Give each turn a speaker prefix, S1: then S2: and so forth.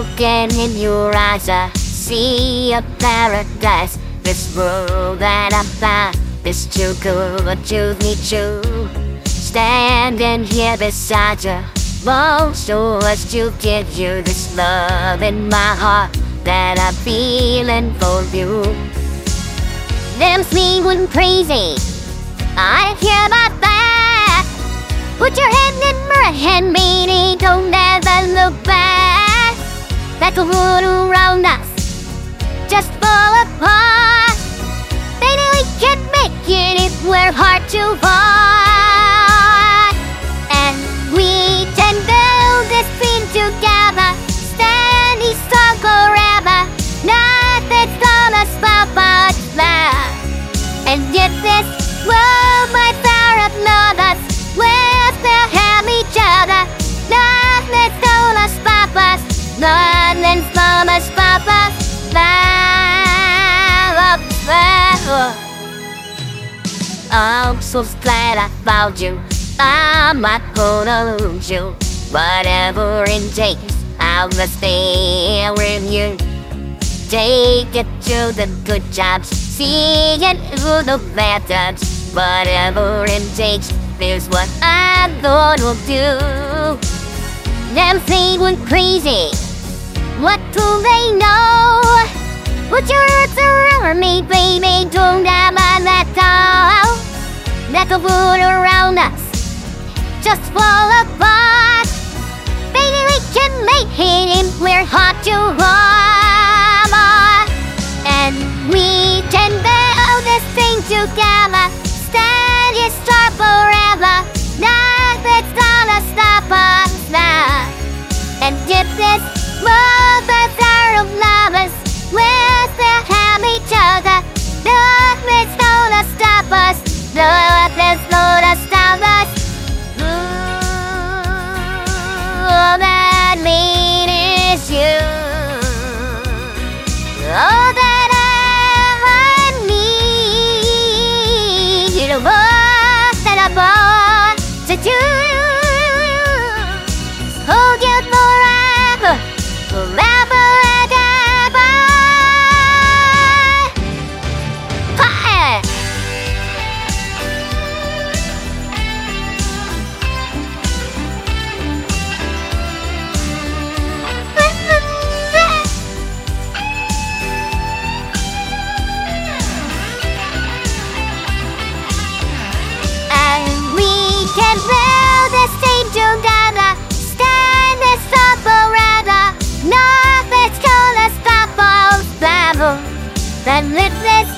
S1: Looking in your eyes, I see a paradise. This world that I find is too cool to choose me to. Standing here beside you, won't show us to give you this love in my heart that I'm feeling for you. Them's me when crazy. I hear about that. Put your hand in my hand, Like a world around us, just fall apart. Baby, we can make it if we're hard to find. And we can build this dream together. Standing strong forever. Nothing's gonna stop us now. And yet this world might far above us. We'll still have each other. Nothing's gonna stop us. Nothing's stop us. Now, I'm so glad I found you. I'm not gonna lose you. Whatever it takes, I'll stay with you. Take it to the good jobs, see it through the bad times. Whatever it takes is what I'm gonna do. Them things we're crazy. What do they know? Put your arms around me, baby. Don't ever let down. Let the world around us just fall apart. Baby, we can make it if we're hot to warm. And we can build this thing together. Stand your star forever. Nothing's gonna stop us now. And if this world of lovers, still have each other. Nothing's gonna stop us. Nothing's gonna stop us. All that mean is you. All that I need, you know what that I bought to do. Then lift this.